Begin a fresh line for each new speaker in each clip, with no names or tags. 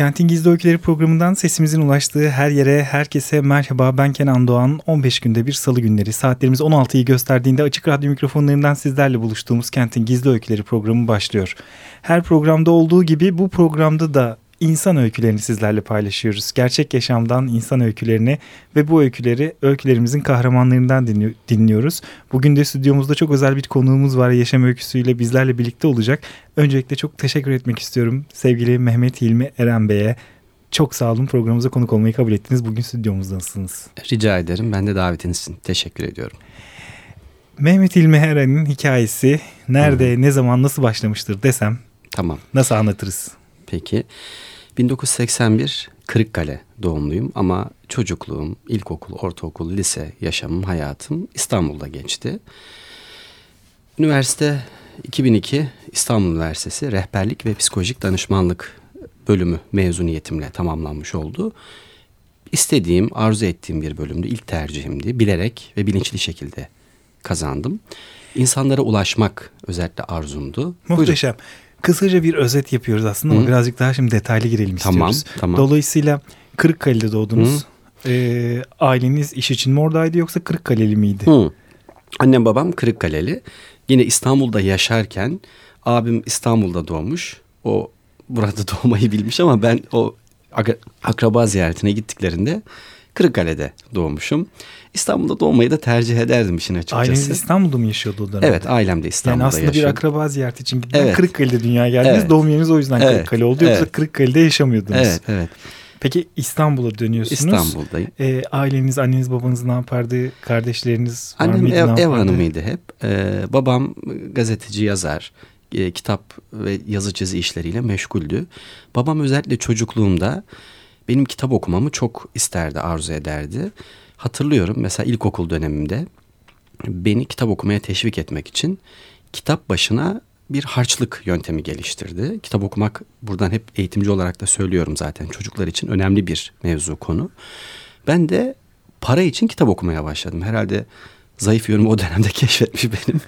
Kentin Gizli Öyküleri programından sesimizin ulaştığı her yere, herkese merhaba. Ben Kenan Doğan. 15 günde bir salı günleri saatlerimiz 16'yı gösterdiğinde açık radyo mikrofonlarından sizlerle buluştuğumuz Kentin Gizli Öyküleri programı başlıyor. Her programda olduğu gibi bu programda da insan öykülerini sizlerle paylaşıyoruz. Gerçek yaşamdan insan öykülerini ve bu öyküleri öykülerimizin kahramanlarından dinliyoruz. Bugün de stüdyomuzda çok özel bir konuğumuz var. Yaşam öyküsüyle bizlerle birlikte olacak. Öncelikle çok teşekkür etmek istiyorum sevgili Mehmet Hilmi Eren Bey'e. Çok sağ olun programımıza konuk olmayı kabul ettiniz. Bugün stüdyomuzdasınız.
Rica ederim. Ben de davetiniz için teşekkür ediyorum.
Mehmet İlmi Eren'in hikayesi nerede, Hı. ne zaman, nasıl başlamıştır desem
Tamam.
Nasıl anlatırız?
Peki. 1981 Kırıkkale doğumluyum ama çocukluğum, ilkokul, ortaokul, lise yaşamım, hayatım İstanbul'da geçti. Üniversite 2002 İstanbul Üniversitesi Rehberlik ve Psikolojik Danışmanlık bölümü mezuniyetimle tamamlanmış oldu. İstediğim, arzu ettiğim bir bölümdü. İlk tercihimdi. Bilerek ve bilinçli şekilde kazandım. İnsanlara ulaşmak özellikle arzumdu.
Muhteşem. Buyurun. Kısaca bir özet yapıyoruz aslında Hı. ama birazcık daha şimdi detaylı girelim
tamam,
istiyoruz.
Tamam.
Dolayısıyla Kırıkkale'de doğdunuz. Ee, aileniz iş için mi oradaydı yoksa Kırıkkaleli miydi? Hı.
Annem babam Kırıkkaleli. Yine İstanbul'da yaşarken abim İstanbul'da doğmuş. O burada doğmayı bilmiş ama ben o akraba ziyaretine gittiklerinde Kırıkkale'de doğmuşum. İstanbul'da doğmayı da tercih ederdim işin açıkçası.
Aileniz İstanbul'da mı yaşıyordu o dönemde?
Evet ailem de İstanbul'da
yaşıyordu. Yani aslında
yaşıyordu.
bir akraba ziyareti için gittiler. Evet. Kırıkkale'de dünyaya geldiniz. Evet. Doğum yeriniz o yüzden evet. Kırıkkale oldu. Yoksa evet. Kırıkkale'de yaşamıyordunuz.
Evet, evet.
Peki İstanbul'a dönüyorsunuz.
İstanbul'dayım.
Ee, aileniz, anneniz, babanız ne yapardı? Kardeşleriniz
var Annem mıydı? Ev, ev hanımıydı hep. Ee, babam gazeteci, yazar. E, kitap ve yazı çizi işleriyle meşguldü. Babam özellikle çocukluğumda benim kitap okumamı çok isterdi, arzu ederdi. Hatırlıyorum mesela ilkokul dönemimde beni kitap okumaya teşvik etmek için kitap başına bir harçlık yöntemi geliştirdi. Kitap okumak buradan hep eğitimci olarak da söylüyorum zaten çocuklar için önemli bir mevzu konu. Ben de para için kitap okumaya başladım. Herhalde zayıf yönümü o dönemde keşfetmiş benim.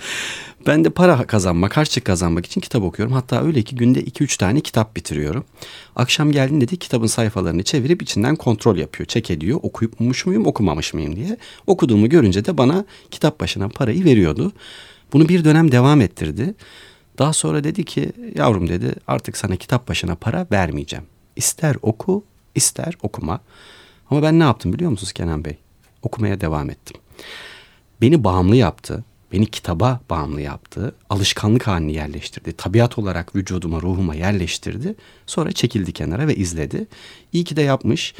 Ben de para kazanmak, harçlık kazanmak için kitap okuyorum. Hatta öyle ki günde 2-3 tane kitap bitiriyorum. Akşam geldiğinde de kitabın sayfalarını çevirip içinden kontrol yapıyor. Çek ediyor. Okuymuş muyum, okumamış mıyım diye. Okuduğumu görünce de bana kitap başına parayı veriyordu. Bunu bir dönem devam ettirdi. Daha sonra dedi ki yavrum dedi artık sana kitap başına para vermeyeceğim. İster oku ister okuma. Ama ben ne yaptım biliyor musunuz Kenan Bey? Okumaya devam ettim. Beni bağımlı yaptı beni kitaba bağımlı yaptı. Alışkanlık haline yerleştirdi. Tabiat olarak vücuduma, ruhuma yerleştirdi. Sonra çekildi kenara ve izledi. İyi ki de yapmış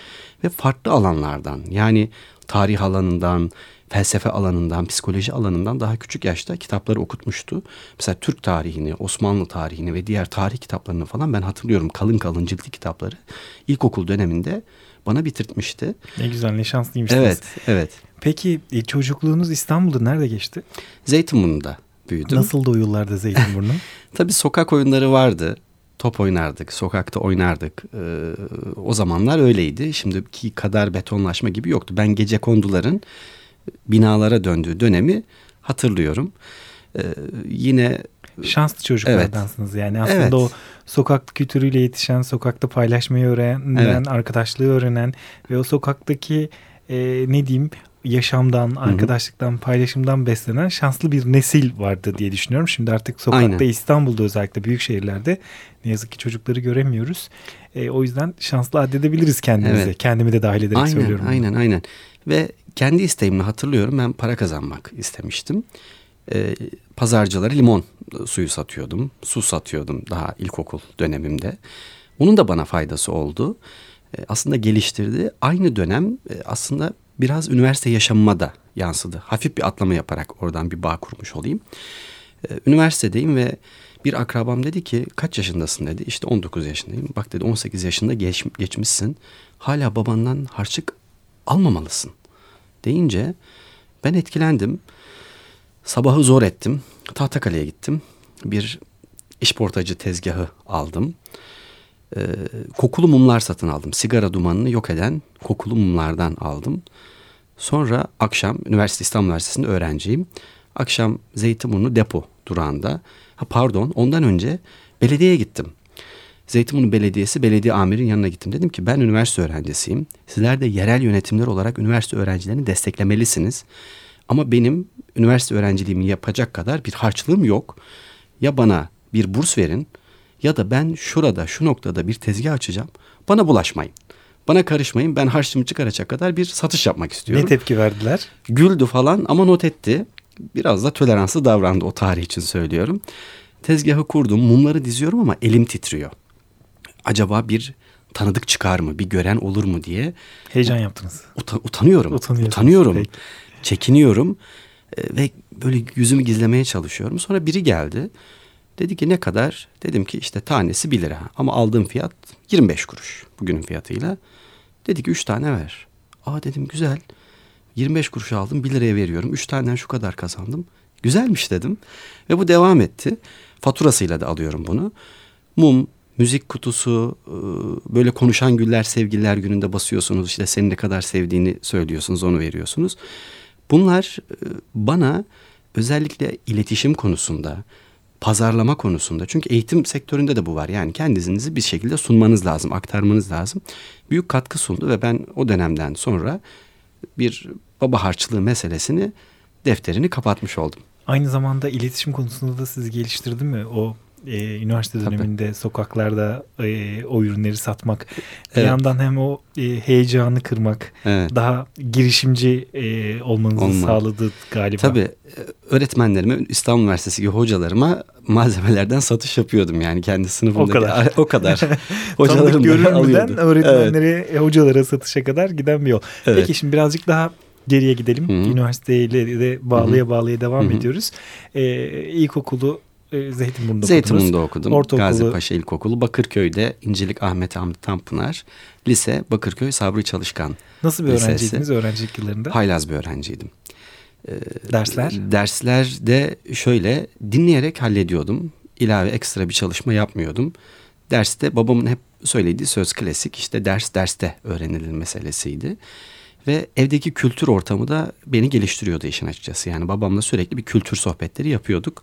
ve farklı alanlardan yani tarih alanından, felsefe alanından, psikoloji alanından daha küçük yaşta kitapları okutmuştu. Mesela Türk tarihini, Osmanlı tarihini ve diğer tarih kitaplarını falan ben hatırlıyorum. Kalın kalın ciltli kitapları ilkokul döneminde bana bitirtmişti.
Ne güzel, ne şanslıymışsınız.
Evet, evet.
Peki e, çocukluğunuz İstanbul'da nerede geçti?
Zeytinburnu'nda büyüdüm.
Nasıldı o yıllarda Zeytinburnu?
Tabii sokak oyunları vardı. Top oynardık, sokakta oynardık. Ee, o zamanlar öyleydi. Şimdiki kadar betonlaşma gibi yoktu. Ben gece konduların binalara döndüğü dönemi hatırlıyorum. Ee, yine
şanslı çocuklardansınız evet. yani aslında evet. o sokak kültürüyle yetişen, sokakta paylaşmayı öğrenen, evet. arkadaşlığı öğrenen ve o sokaktaki e, ne diyeyim yaşamdan, arkadaşlıktan, paylaşımdan beslenen şanslı bir nesil vardı diye düşünüyorum. Şimdi artık sokakta Aynen. İstanbul'da özellikle büyük şehirlerde ne yazık ki çocukları göremiyoruz. E, o yüzden şanslı addedebiliriz kendimizi. Evet. Kendimi de dahil ederek
aynen,
söylüyorum.
Aynen, aynen. Ve kendi isteğimle hatırlıyorum ben para kazanmak istemiştim. E, pazarcılara limon suyu satıyordum. Su satıyordum daha ilkokul dönemimde. Onun da bana faydası oldu. E, aslında geliştirdi. Aynı dönem e, aslında biraz üniversite yaşamıma da yansıdı. Hafif bir atlama yaparak oradan bir bağ kurmuş olayım. Ee, üniversitedeyim ve bir akrabam dedi ki kaç yaşındasın dedi. İşte 19 yaşındayım. Bak dedi 18 yaşında geç, geçmişsin. Hala babandan harçlık almamalısın deyince ben etkilendim. Sabahı zor ettim. Tahtakale'ye gittim. Bir işportacı tezgahı aldım. Ee, kokulu mumlar satın aldım. Sigara dumanını yok eden kokulu mumlardan aldım. Sonra akşam Üniversite İstanbul Üniversitesi'nde öğrenciyim. Akşam Zeytinburnu depo durağında. Ha pardon ondan önce belediyeye gittim. Zeytinburnu Belediyesi belediye amirin yanına gittim. Dedim ki ben üniversite öğrencisiyim. Sizler de yerel yönetimler olarak üniversite öğrencilerini desteklemelisiniz. Ama benim üniversite öğrenciliğimi yapacak kadar bir harçlığım yok. Ya bana bir burs verin ya da ben şurada şu noktada bir tezgah açacağım. Bana bulaşmayın. Bana karışmayın ben harçlığımı çıkaracak kadar bir satış yapmak istiyorum.
Ne tepki verdiler?
Güldü falan ama not etti. Biraz da toleranslı davrandı o tarih için söylüyorum. Tezgahı kurdum mumları diziyorum ama elim titriyor. Acaba bir tanıdık çıkar mı bir gören olur mu diye.
Heyecan yaptınız.
Uta, utanıyorum.
Utanıyorum.
Peki. Çekiniyorum e, ve böyle yüzümü gizlemeye çalışıyorum. Sonra biri geldi. Dedi ki ne kadar? Dedim ki işte tanesi 1 lira ama aldığım fiyat 25 kuruş bugünün fiyatıyla. Dedi ki 3 tane ver. Aa dedim güzel. 25 kuruş aldım 1 liraya veriyorum. 3 taneden şu kadar kazandım. Güzelmiş dedim. Ve bu devam etti. Faturasıyla da alıyorum bunu. Mum, müzik kutusu, böyle konuşan güller sevgililer gününde basıyorsunuz. İşte senin ne kadar sevdiğini söylüyorsunuz onu veriyorsunuz. Bunlar bana özellikle iletişim konusunda, pazarlama konusunda çünkü eğitim sektöründe de bu var. Yani kendinizi bir şekilde sunmanız lazım, aktarmanız lazım. Büyük katkı sundu ve ben o dönemden sonra bir baba harçlığı meselesini defterini kapatmış oldum.
Aynı zamanda iletişim konusunda da sizi geliştirdi mi? O e, üniversite döneminde Tabii. sokaklarda e, o ürünleri satmak bir evet. yandan hem o e, heyecanı kırmak evet. daha girişimci e, olmanızı Olma. sağladı galiba.
Tabii e, öğretmenlerime İstanbul Üniversitesi gibi hocalarıma malzemelerden satış yapıyordum yani kendi sınıfımdaki.
O kadar.
o kadar.
Hocalarım görülmeden öğretmenlere evet. hocalara satışa kadar giden bir yol. Evet. Peki şimdi birazcık daha geriye gidelim. Hı-hı. Üniversiteyle de bağlıya Hı-hı. bağlıya devam Hı-hı. ediyoruz. Ee, ilkokulu e, Zeytinburnu'da,
Zeytinburnu'da okudum. Ortaokulu... Gazipaşa İlkokulu, Bakırköy'de İncilik Ahmet Hamdi Tanpınar, lise Bakırköy Sabri Çalışkan
Nasıl bir öğrenciydiniz öğrencilik yıllarında?
Haylaz bir öğrenciydim.
Ee, Dersler?
Derslerde şöyle dinleyerek hallediyordum. İlave ekstra bir çalışma yapmıyordum. Derste babamın hep söylediği söz klasik işte ders derste öğrenilir meselesiydi. Ve evdeki kültür ortamı da beni geliştiriyordu işin açıkçası. Yani babamla sürekli bir kültür sohbetleri yapıyorduk.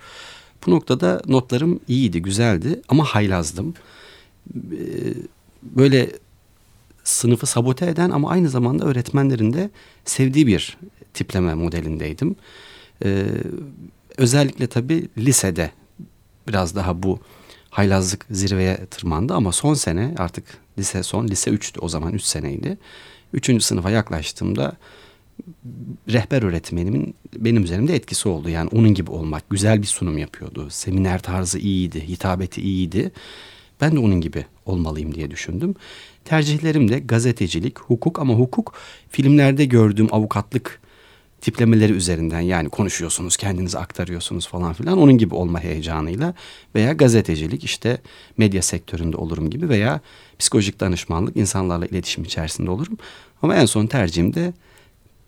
Bu noktada notlarım iyiydi, güzeldi ama haylazdım. Ee, böyle sınıfı sabote eden ama aynı zamanda öğretmenlerin de sevdiği bir tipleme modelindeydim. Ee, özellikle tabii lisede biraz daha bu haylazlık zirveye tırmandı ama son sene artık lise son, lise 3'tü o zaman 3 seneydi. Üçüncü sınıfa yaklaştığımda rehber öğretmenimin benim üzerimde etkisi oldu. Yani onun gibi olmak, güzel bir sunum yapıyordu. Seminer tarzı iyiydi, hitabeti iyiydi. Ben de onun gibi olmalıyım diye düşündüm. Tercihlerim de gazetecilik, hukuk ama hukuk filmlerde gördüğüm avukatlık tiplemeleri üzerinden yani konuşuyorsunuz, kendinizi aktarıyorsunuz falan filan onun gibi olma heyecanıyla veya gazetecilik işte medya sektöründe olurum gibi veya psikolojik danışmanlık insanlarla iletişim içerisinde olurum. Ama en son tercihim de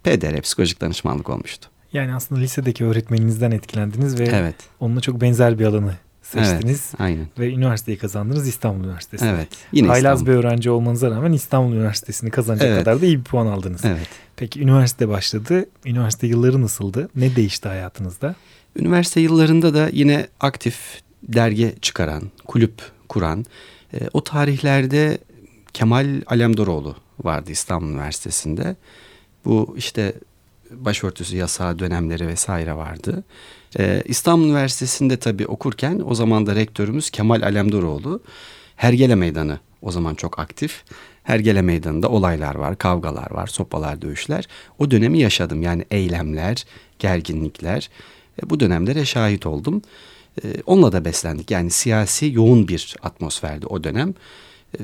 PDR psikolojik danışmanlık olmuştu.
Yani aslında lisedeki öğretmeninizden etkilendiniz ve evet. onunla çok benzer bir alanı seçtiniz.
Evet, aynen.
Ve üniversiteyi kazandınız İstanbul Üniversitesi.
Evet.
Yine Haylaz İstanbul. bir öğrenci olmanıza rağmen İstanbul Üniversitesi'ni kazanacak evet. kadar da iyi bir puan aldınız.
Evet.
Peki üniversite başladı. Üniversite yılları nasıldı? Ne değişti hayatınızda?
Üniversite yıllarında da yine aktif dergi çıkaran, kulüp kuran, e, o tarihlerde Kemal Alemdaroğlu vardı İstanbul Üniversitesi'nde. Bu işte başörtüsü yasağı dönemleri vesaire vardı. Ee, İstanbul Üniversitesi'nde tabii okurken o zaman da rektörümüz Kemal Alemdaroğlu. Hergele Meydanı o zaman çok aktif. Hergele Meydanı'nda olaylar var, kavgalar var, sopalar, dövüşler. O dönemi yaşadım yani eylemler, gerginlikler. E, bu dönemlere şahit oldum. E, onunla da beslendik yani siyasi yoğun bir atmosferdi o dönem. E,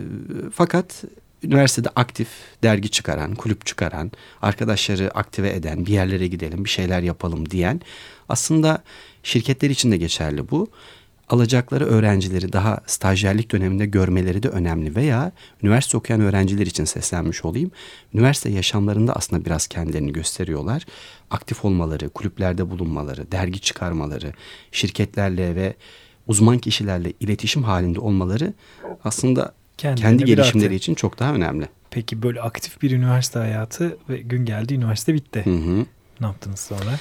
fakat üniversitede aktif dergi çıkaran, kulüp çıkaran, arkadaşları aktive eden, bir yerlere gidelim, bir şeyler yapalım diyen aslında şirketler için de geçerli bu. alacakları öğrencileri daha stajyerlik döneminde görmeleri de önemli veya üniversite okuyan öğrenciler için seslenmiş olayım. Üniversite yaşamlarında aslında biraz kendilerini gösteriyorlar. Aktif olmaları, kulüplerde bulunmaları, dergi çıkarmaları, şirketlerle ve uzman kişilerle iletişim halinde olmaları aslında
Kendilerine
kendi gelişimleri
artı.
için çok daha önemli.
Peki böyle aktif bir üniversite hayatı ve gün geldi üniversite bitti.
Hı hı.
Ne yaptınız sonra?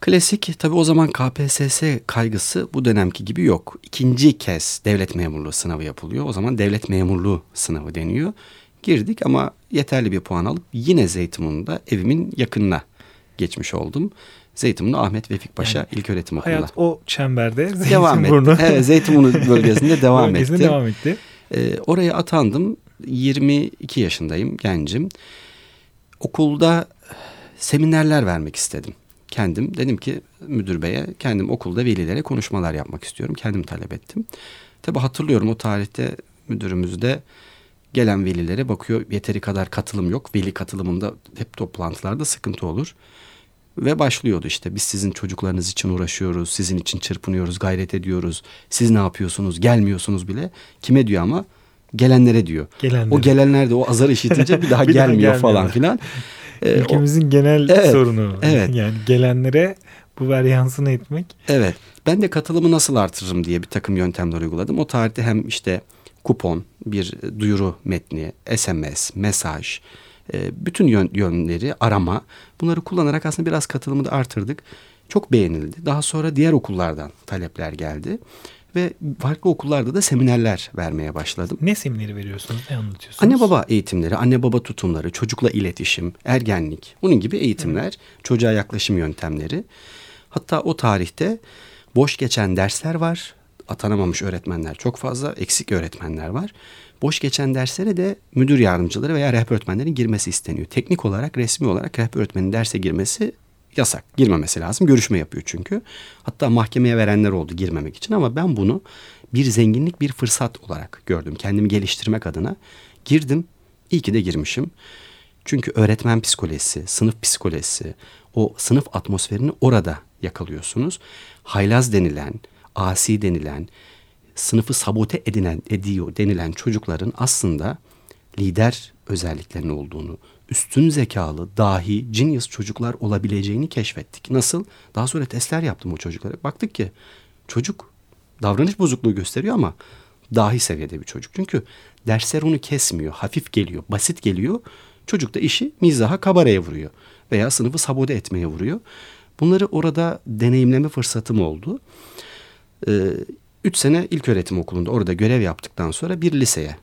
Klasik tabii o zaman KPSS kaygısı bu dönemki gibi yok. İkinci kez devlet memurluğu sınavı yapılıyor. O zaman devlet memurluğu sınavı deniyor. Girdik ama yeterli bir puan alıp yine Zeytinburnu'nda evimin yakınına geçmiş oldum. Zeytinburnu Ahmet Vefik Paşa
Yani
İlköğretim Okulu'na.
Hayat o çemberde
Devam
Zeytinburnu
etti. Evet Zeytinburnu bölgesinde devam
bölgesinde
etti.
devam etti.
Ee, oraya atandım. 22 yaşındayım, gencim. Okulda seminerler vermek istedim. Kendim dedim ki müdür beye kendim okulda velilere konuşmalar yapmak istiyorum. Kendim talep ettim. Tabi hatırlıyorum o tarihte müdürümüz de gelen velilere bakıyor yeteri kadar katılım yok. Veli katılımında hep toplantılarda sıkıntı olur. Ve başlıyordu işte biz sizin çocuklarınız için uğraşıyoruz, sizin için çırpınıyoruz, gayret ediyoruz. Siz ne yapıyorsunuz, gelmiyorsunuz bile. Kime diyor ama? Gelenlere diyor.
Gelenlere.
O gelenler de o azar işitince bir daha
Bir daha
gelmiyor falan
gelmiyorlar.
filan. Ee, o-
Ülkemizin genel
Evet,
sorunu.
evet.
Yani gelenlere bu varyansını etmek.
Evet. Ben de katılımı nasıl artırırım diye bir takım yöntemler uyguladım. O tarihte hem işte kupon, bir duyuru metni, SMS, mesaj, bütün yön, yönleri arama bunları kullanarak aslında biraz katılımı da artırdık. Çok beğenildi. Daha sonra diğer okullardan talepler geldi ve farklı okullarda da seminerler vermeye başladım.
Ne semineri veriyorsunuz? Ne anlatıyorsunuz?
Anne baba eğitimleri, anne baba tutumları, çocukla iletişim, ergenlik, bunun gibi eğitimler, çocuğa yaklaşım yöntemleri. Hatta o tarihte boş geçen dersler var. Atanamamış öğretmenler çok fazla, eksik öğretmenler var. Boş geçen derslere de müdür yardımcıları veya rehber öğretmenlerin girmesi isteniyor. Teknik olarak, resmi olarak rehber öğretmenin derse girmesi yasak. Girmemesi lazım. Görüşme yapıyor çünkü. Hatta mahkemeye verenler oldu girmemek için ama ben bunu bir zenginlik, bir fırsat olarak gördüm. Kendimi geliştirmek adına girdim. İyi ki de girmişim. Çünkü öğretmen psikolojisi, sınıf psikolojisi, o sınıf atmosferini orada yakalıyorsunuz. Haylaz denilen, asi denilen, sınıfı sabote edilen, ediyor denilen çocukların aslında lider özelliklerinin olduğunu, üstün zekalı, dahi, genius çocuklar olabileceğini keşfettik. Nasıl? Daha sonra testler yaptım o çocuklara. Baktık ki çocuk davranış bozukluğu gösteriyor ama dahi seviyede bir çocuk. Çünkü dersler onu kesmiyor, hafif geliyor, basit geliyor. Çocuk da işi mizaha, kabareye vuruyor veya sınıfı sabote etmeye vuruyor. Bunları orada deneyimleme fırsatım oldu. Ee, üç sene ilk öğretim okulunda orada görev yaptıktan sonra bir liseye,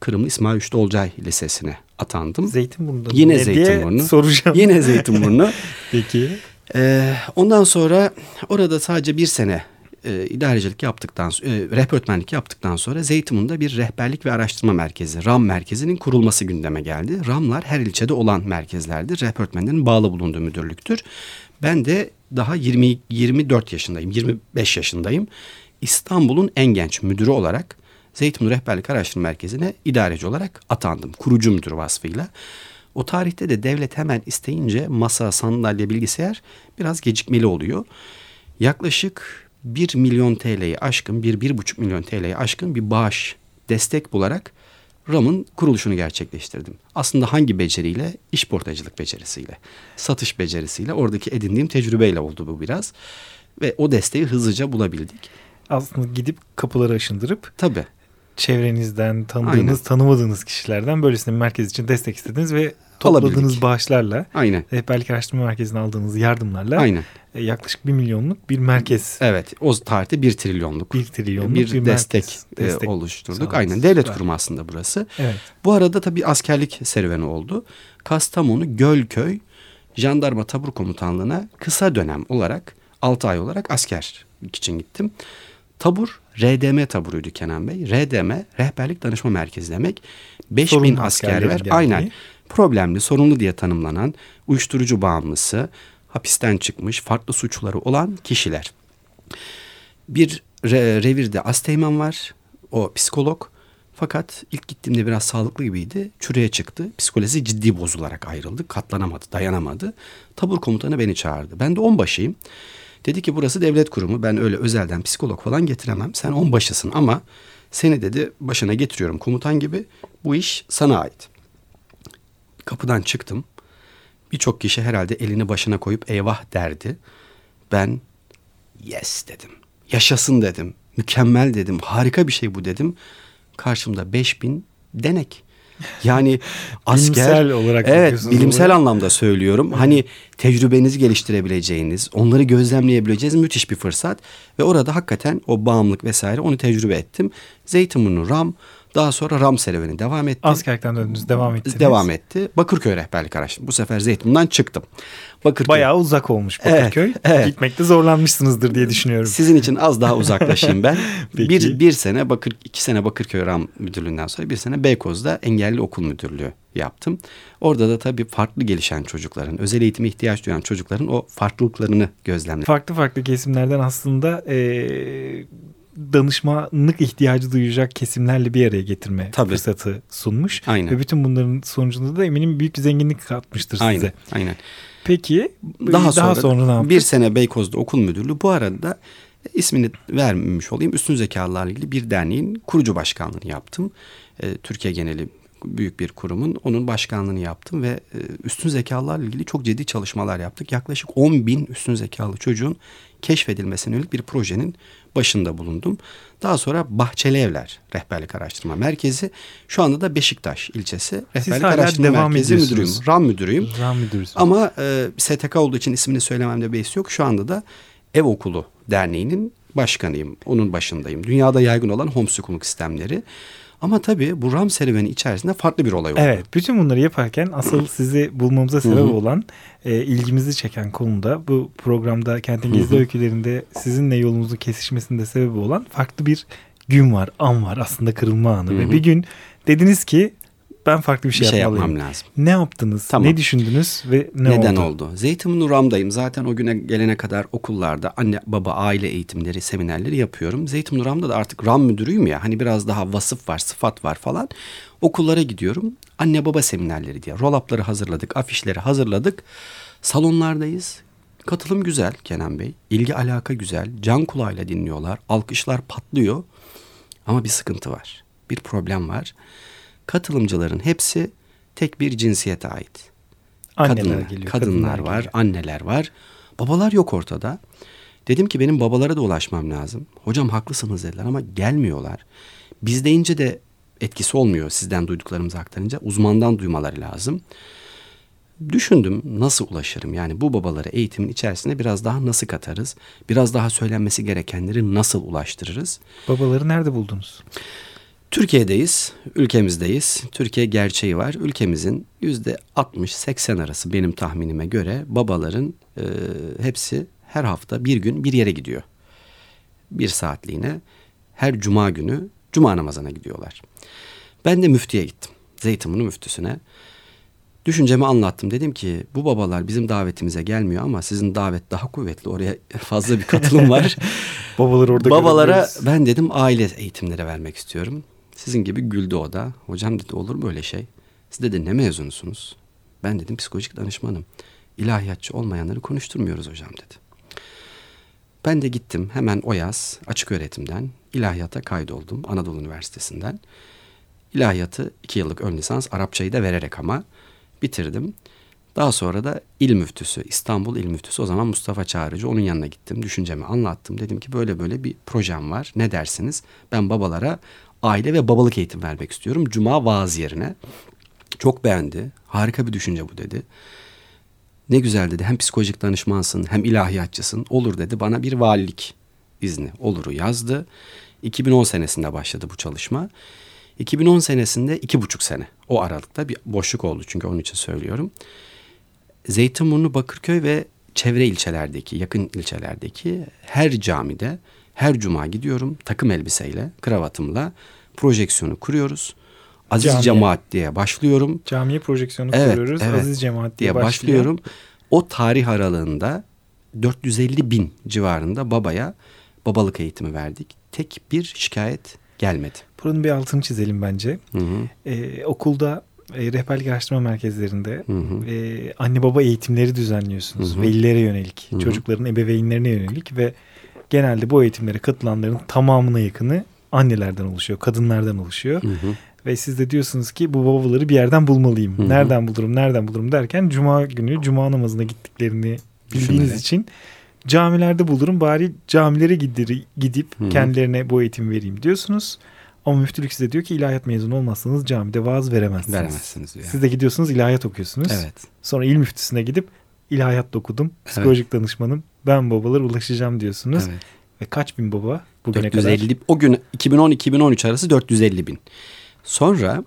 Kırımlı İsmail Üçlü Olcay Lisesi'ne atandım.
Zeytinburnu'da
Yine
ne diye
Zeytinburnu.
soracağım.
Yine Zeytinburnu.
Peki.
Ee, ondan sonra orada sadece bir sene e, idarecilik yaptıktan sonra, e, rehber öğretmenlik yaptıktan sonra Zeytinburnu'nda bir rehberlik ve araştırma merkezi, RAM merkezinin kurulması gündeme geldi. RAM'lar her ilçede olan merkezlerdir. Rehber öğretmenlerin bağlı bulunduğu müdürlüktür. Ben de daha 20 24 yaşındayım, 25 yaşındayım. İstanbul'un en genç müdürü olarak Zeytinburnu Rehberlik Araştırma Merkezi'ne idareci olarak atandım. Kurucu müdür vasfıyla. O tarihte de devlet hemen isteyince masa, sandalye, bilgisayar biraz gecikmeli oluyor. Yaklaşık 1 milyon TL'yi aşkın, 1-1,5 milyon TL'yi aşkın bir bağış, destek bularak RAM'ın kuruluşunu gerçekleştirdim. Aslında hangi beceriyle? İş portacılık becerisiyle, satış becerisiyle, oradaki edindiğim tecrübeyle oldu bu biraz. Ve o desteği hızlıca bulabildik.
Aslında gidip kapıları aşındırıp
Tabii.
Çevrenizden tanıdığınız,
Aynen.
tanımadığınız kişilerden böylesine bir merkez için destek istediniz ve topladığınız
Alabildik.
bağışlarla,
Aynen.
rehberlik araştırma merkezine aldığınız yardımlarla
Aynen.
e, yaklaşık bir milyonluk bir merkez,
Evet. O tarihte bir trilyonluk
bir trilyonluk
bir,
bir,
destek,
merkez.
e,
destek
oluşturduk. Aynen. Devlet kurumu aslında burası.
Evet.
Bu arada tabii askerlik serüveni oldu. Kastamonu Gölköy Jandarma Tabur Komutanlığı'na kısa dönem olarak 6 ay olarak askerlik için gittim. Tabur RDM taburuydu Kenan Bey. RDM Rehberlik Danışma Merkezi demek. 5000
Sorunlu
asker
askerlerin
var.
geldiği.
Aynen. Problemli, sorunlu diye tanımlanan, uyuşturucu bağımlısı, hapisten çıkmış, farklı suçları olan kişiler. Bir re- revirde Asteğmen var. O psikolog. Fakat ilk gittiğimde biraz sağlıklı gibiydi. Çürüye çıktı. Psikolojisi ciddi bozularak ayrıldı. Katlanamadı, dayanamadı. Tabur komutanı beni çağırdı. Ben de onbaşıyım. Dedi ki burası devlet kurumu. Ben öyle özelden psikolog falan getiremem. Sen onbaşısın ama seni dedi başına getiriyorum komutan gibi. Bu iş sana ait. Kapıdan çıktım. Birçok kişi herhalde elini başına koyup eyvah derdi. Ben yes dedim. Yaşasın dedim. Mükemmel dedim. Harika bir şey bu dedim. Karşımda 5000 denek. Yani asker
Bilimsel olarak
evet bilimsel
olaya.
anlamda söylüyorum. Hani tecrübenizi geliştirebileceğiniz, onları gözlemleyebileceğiniz müthiş bir fırsat ve orada hakikaten o bağımlılık vesaire onu tecrübe ettim. Zeytinburnu Ram daha sonra Ram serüveni devam etti.
Askerlikten döndünüz devam ettiniz.
Devam etti. Bakırköy rehberlik araştırdım. Bu sefer Zeytinburnu'ndan çıktım. Bakırköy.
Bayağı uzak olmuş Bakırköy.
Evet, evet.
Gitmekte zorlanmışsınızdır diye düşünüyorum.
Sizin için az daha uzaklaşayım ben.
Peki.
bir, bir sene Bakır, iki sene Bakırköy Ram Müdürlüğü'nden sonra bir sene Beykoz'da engelli okul müdürlüğü yaptım. Orada da tabii farklı gelişen çocukların, özel eğitime ihtiyaç duyan çocukların o farklılıklarını gözlemledim.
Farklı farklı kesimlerden aslında eee, danışmanlık ihtiyacı duyacak kesimlerle bir araya getirme
Tabii.
fırsatı sunmuş.
Aynen.
Ve bütün bunların sonucunda da eminim büyük bir zenginlik katmıştır
Aynen,
size.
aynen.
Peki
Daha sonra,
sonra ne yaptınız?
bir sene Beykoz'da okul müdürlüğü. Bu arada ismini vermemiş olayım. Üstün zekalarla ilgili bir derneğin kurucu başkanlığını yaptım. Ee, Türkiye geneli büyük bir kurumun onun başkanlığını yaptım ve e, üstün zekalarla ilgili çok ciddi çalışmalar yaptık. Yaklaşık 10 bin üstün zekalı çocuğun keşfedilmesine yönelik bir projenin başında bulundum. Daha sonra Bahçeli Evler Rehberlik Araştırma Merkezi. Şu anda da Beşiktaş ilçesi Rehberlik Araştırma
devam
Merkezi müdürüyüm. RAM müdürüyüm.
Ram müdürüsünüz.
Ama e, STK olduğu için ismini söylememde beis yok. Şu anda da Ev Okulu Derneği'nin başkanıyım. Onun başındayım. Dünyada yaygın olan homeschooling sistemleri. Ama tabii bu RAM serüveni içerisinde farklı bir olay oldu.
Evet, bütün bunları yaparken asıl sizi bulmamıza sebep olan, e, ilgimizi çeken konuda bu programda Kentin Gizli. Öykülerinde sizinle yolunuzun kesişmesinde sebebi olan farklı bir gün var, an var aslında kırılma anı. Ve bir gün dediniz ki ben farklı bir
Bir
şey,
şey
yapmalıyım.
yapmam lazım.
Ne yaptınız?
Tamam.
Ne düşündünüz ve ne
Neden
oldu?
oldu? Zeytinburnu Ram'dayım. Zaten o güne gelene kadar okullarda anne baba aile eğitimleri, seminerleri yapıyorum. Zeytinburnu Ram'da da artık Ram müdürüyüm ya. Hani biraz daha vasıf var, sıfat var falan. Okullara gidiyorum. Anne baba seminerleri diye. Roll-up'ları hazırladık, afişleri hazırladık. Salonlardayız. Katılım güzel Kenan Bey. İlgi alaka güzel. Can kulağıyla dinliyorlar. Alkışlar patlıyor. Ama bir sıkıntı var. Bir problem var. Katılımcıların hepsi tek bir cinsiyete ait.
Anneler
Kadınlar,
geliyor.
kadınlar var,
geliyor.
anneler var. Babalar yok ortada. Dedim ki benim babalara da ulaşmam lazım. Hocam haklısınız dediler ama gelmiyorlar. Biz deyince de etkisi olmuyor sizden duyduklarımızı aktarınca. Uzmandan duymaları lazım. Düşündüm nasıl ulaşırım? Yani bu babalara eğitimin içerisine biraz daha nasıl katarız? Biraz daha söylenmesi gerekenleri nasıl ulaştırırız?
Babaları nerede buldunuz?
Türkiye'deyiz, ülkemizdeyiz. Türkiye gerçeği var. Ülkemizin yüzde 60-80 arası benim tahminime göre babaların e, hepsi her hafta bir gün bir yere gidiyor. Bir saatliğine her cuma günü cuma namazına gidiyorlar. Ben de müftiye gittim. Zeytinburnu müftüsüne. Düşüncemi anlattım. Dedim ki bu babalar bizim davetimize gelmiyor ama sizin davet daha kuvvetli. Oraya fazla bir katılım var.
Babaları orada
Babalara ben dedim aile eğitimleri vermek istiyorum. Sizin gibi güldü o da. Hocam dedi olur mu öyle şey? Siz dedi ne mezunusunuz? Ben dedim psikolojik danışmanım. İlahiyatçı olmayanları konuşturmuyoruz hocam dedi. Ben de gittim hemen o yaz açık öğretimden ilahiyata kaydoldum Anadolu Üniversitesi'nden. İlahiyatı iki yıllık ön lisans Arapçayı da vererek ama bitirdim. Daha sonra da il müftüsü, İstanbul il müftüsü o zaman Mustafa Çağrıcı onun yanına gittim. Düşüncemi anlattım. Dedim ki böyle böyle bir projem var. Ne dersiniz? Ben babalara aile ve babalık eğitim vermek istiyorum. Cuma vaaz yerine. Çok beğendi. Harika bir düşünce bu dedi. Ne güzel dedi. Hem psikolojik danışmansın hem ilahiyatçısın. Olur dedi. Bana bir valilik izni oluru yazdı. 2010 senesinde başladı bu çalışma. 2010 senesinde iki buçuk sene o aralıkta bir boşluk oldu çünkü onun için söylüyorum. Zeytinburnu, Bakırköy ve çevre ilçelerdeki, yakın ilçelerdeki her camide her cuma gidiyorum takım elbiseyle, kravatımla projeksiyonu kuruyoruz. Aziz
Camiye.
Cemaat diye başlıyorum
Camiye projeksiyonu
Evet,
kuruyoruz.
evet.
Aziz Cemaat diye,
diye
başlıyor.
başlıyorum. O tarih aralığında 450 bin civarında babaya babalık eğitimi verdik. Tek bir şikayet gelmedi.
Buranın bir altını çizelim bence.
Hı hı.
Ee, okulda e, rehberlik araştırma merkezlerinde
Hı hı.
e, anne baba eğitimleri düzenliyorsunuz.
Hı hı.
Velilere yönelik,
Hı hı.
çocukların ebeveynlerine yönelik ve genelde bu eğitimlere katılanların tamamına yakını annelerden oluşuyor, kadınlardan oluşuyor.
Hı hı.
Ve siz de diyorsunuz ki bu babaları bir yerden bulmalıyım.
Hı hı.
Nereden bulurum, nereden bulurum derken cuma günü cuma namazına gittiklerini bildiğiniz
Düşünerek.
için camilerde bulurum bari camilere gidir, gidip
Hı hı.
kendilerine bu eğitimi vereyim diyorsunuz. Ama müftülük size diyor ki ilahiyat mezunu olmazsanız camide vaaz veremezsiniz.
Veremezsiniz diyor.
Siz de gidiyorsunuz ilahiyat okuyorsunuz.
Evet.
Sonra il müftüsüne gidip ilahiyat okudum. Psikolojik danışmanım. Ben babalara ulaşacağım diyorsunuz.
evet.
Ve kaç bin baba bugüne kadar?
450 o gün 2010-2013 arası 450 bin. Sonra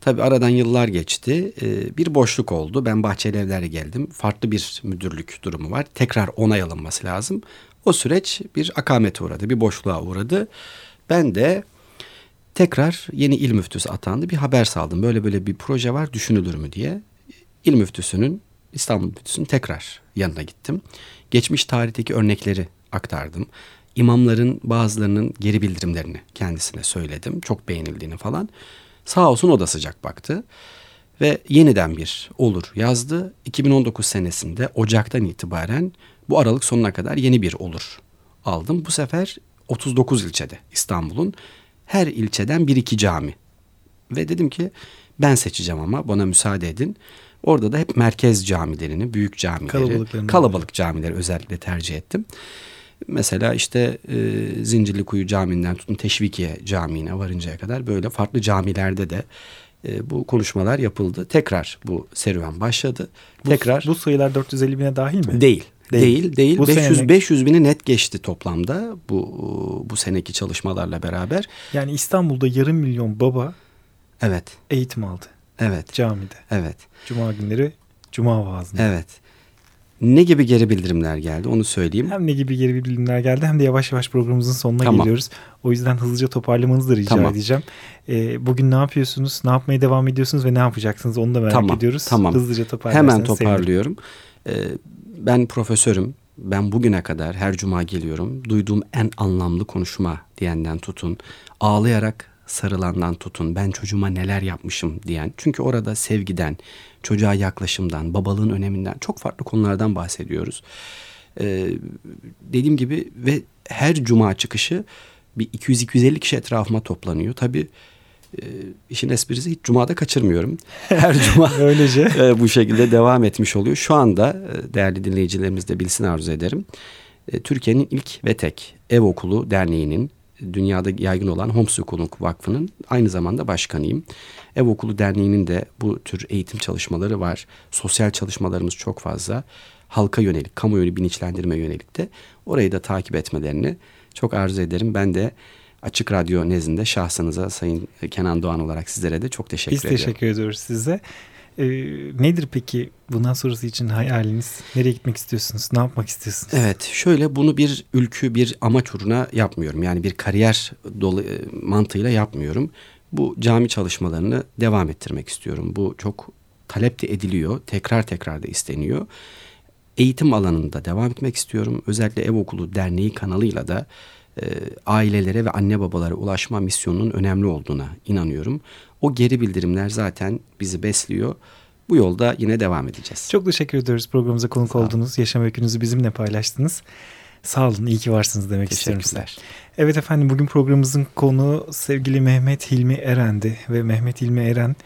tabii aradan yıllar geçti. Ee, bir boşluk oldu. Ben Bahçeli Evler'e geldim. Farklı bir müdürlük durumu var. Tekrar onay alınması lazım. O süreç bir akamete uğradı. Bir boşluğa uğradı. Ben de tekrar yeni il müftüsü atandı. Bir haber saldım. Böyle böyle bir proje var düşünülür mü diye. İl müftüsünün İstanbul müftüsünün tekrar yanına gittim. Geçmiş tarihteki örnekleri aktardım. İmamların bazılarının geri bildirimlerini kendisine söyledim. Çok beğenildiğini falan. Sağ olsun o da sıcak baktı. Ve yeniden bir olur yazdı. 2019 senesinde Ocak'tan itibaren bu Aralık sonuna kadar yeni bir olur aldım. Bu sefer 39 ilçede İstanbul'un her ilçeden bir iki cami. Ve dedim ki ben seçeceğim ama bana müsaade edin. Orada da hep merkez camilerini, büyük camileri, kalabalık camileri özellikle tercih ettim. Mesela işte e, Zincirlikuyu Camii'nden tutun Teşvikiye Camii'ne varıncaya kadar böyle farklı camilerde de e, bu konuşmalar yapıldı. Tekrar bu serüven başladı.
Bu,
Tekrar
bu sayılar 450 bine dahil mi?
Değil.
Değil.
Değil, değil.
Bu
500
sene-
500 bini net geçti toplamda bu bu seneki çalışmalarla beraber.
Yani İstanbul'da yarım milyon baba
Evet.
eğitim aldı
Evet.
camide.
Evet.
Cuma günleri cuma vaazında.
Evet. Ne gibi geri bildirimler geldi onu söyleyeyim.
Hem ne gibi geri bildirimler geldi hem de yavaş yavaş programımızın sonuna
Tamam.
geliyoruz. O yüzden hızlıca toparlamanızı da rica
Tamam.
edeceğim. Ee, bugün ne yapıyorsunuz? Ne yapmaya devam ediyorsunuz ve ne yapacaksınız? Onu da merak
Tamam,
ediyoruz.
tamam.
Hızlıca toparlarsanız
Hemen
sevinirim.
toparlıyorum. Ee, ben profesörüm. Ben bugüne kadar her cuma geliyorum. Duyduğum en anlamlı konuşma diyenden tutun. Ağlayarak sarılandan tutun. Ben çocuğuma neler yapmışım diyen. Çünkü orada sevgiden, çocuğa yaklaşımdan, babalığın öneminden çok farklı konulardan bahsediyoruz. Ee, dediğim gibi ve her cuma çıkışı bir 200-250 kişi etrafıma toplanıyor. Tabii e, işin esprisi hiç cumada kaçırmıyorum. Her cuma
Öylece.
e, bu şekilde devam etmiş oluyor. Şu anda e, değerli dinleyicilerimiz de bilsin arzu ederim. E, Türkiye'nin ilk ve tek ev okulu derneğinin dünyada yaygın olan Homeschooling Vakfı'nın aynı zamanda başkanıyım. Ev Okulu Derneği'nin de bu tür eğitim çalışmaları var. Sosyal çalışmalarımız çok fazla. Halka yönelik, kamuoyu bilinçlendirme yönelik de orayı da takip etmelerini çok arzu ederim. Ben de Açık Radyo nezdinde şahsınıza Sayın Kenan Doğan olarak sizlere de çok teşekkür
Biz
ediyorum.
teşekkür ediyoruz size. Ee, nedir peki bundan sonrası için hayaliniz? Nereye gitmek istiyorsunuz? Ne yapmak istiyorsunuz?
Evet şöyle bunu bir ülkü bir amaç uğruna yapmıyorum. Yani bir kariyer dolu, e, mantığıyla yapmıyorum. Bu cami çalışmalarını devam ettirmek istiyorum. Bu çok talep de ediliyor. Tekrar tekrar da isteniyor. Eğitim alanında devam etmek istiyorum. Özellikle Ev Okulu Derneği kanalıyla da e, ailelere ve anne babalara ulaşma misyonunun önemli olduğuna inanıyorum. O geri bildirimler zaten bizi besliyor. Bu yolda yine devam edeceğiz.
Çok teşekkür ediyoruz programımıza konuk oldunuz. Yaşam öykünüzü bizimle paylaştınız. Sağ olun, iyi ki varsınız demek istiyorum size. Evet efendim bugün programımızın konu sevgili Mehmet Hilmi Eren'di ve Mehmet Hilmi Eren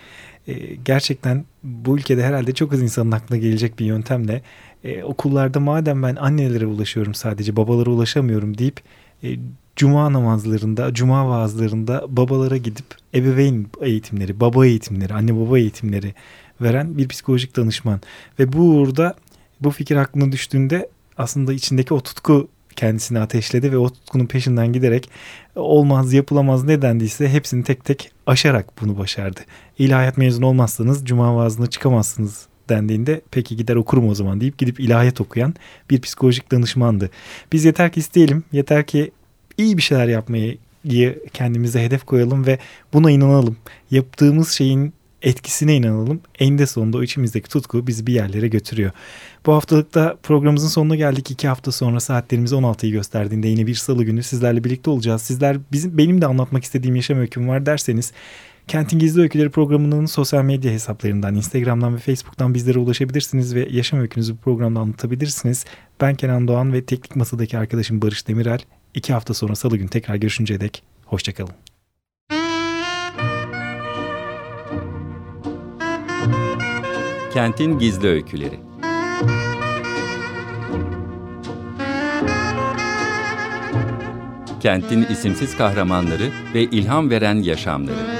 e, gerçekten bu ülkede herhalde çok az insanın aklına gelecek bir yöntemle e, okullarda madem ben annelere ulaşıyorum sadece babalara ulaşamıyorum deyip e, cuma namazlarında, cuma vaazlarında babalara gidip ebeveyn eğitimleri, baba eğitimleri, anne baba eğitimleri veren bir psikolojik danışman ve bu uğurda bu fikir aklına düştüğünde aslında içindeki o tutku kendisini ateşledi ve o tutkunun peşinden giderek olmaz yapılamaz ne dendiyse hepsini tek tek aşarak bunu başardı. İlahiyat mezunu olmazsanız cuma vaazına çıkamazsınız dendiğinde peki gider okurum o zaman deyip gidip ilahiyat okuyan bir psikolojik danışmandı. Biz yeter ki isteyelim, yeter ki iyi bir şeyler yapmayı kendimize hedef koyalım ve buna inanalım. Yaptığımız şeyin etkisine inanalım. Eninde sonunda o içimizdeki tutku bizi bir yerlere götürüyor. Bu haftalıkta programımızın sonuna geldik. İki hafta sonra saatlerimiz 16'yı gösterdiğinde yine bir salı günü sizlerle birlikte olacağız. Sizler bizim benim de anlatmak istediğim yaşam öyküm var derseniz Kentin Gizli Öyküleri programının sosyal medya hesaplarından, Instagram'dan ve Facebook'tan bizlere ulaşabilirsiniz ve yaşam öykünüzü bu programda anlatabilirsiniz. Ben Kenan Doğan ve teknik masadaki arkadaşım Barış Demirel. İki hafta sonra salı günü tekrar görüşünceye dek hoşçakalın.
Kentin Gizli Öyküleri Kentin isimsiz kahramanları ve ilham veren yaşamları.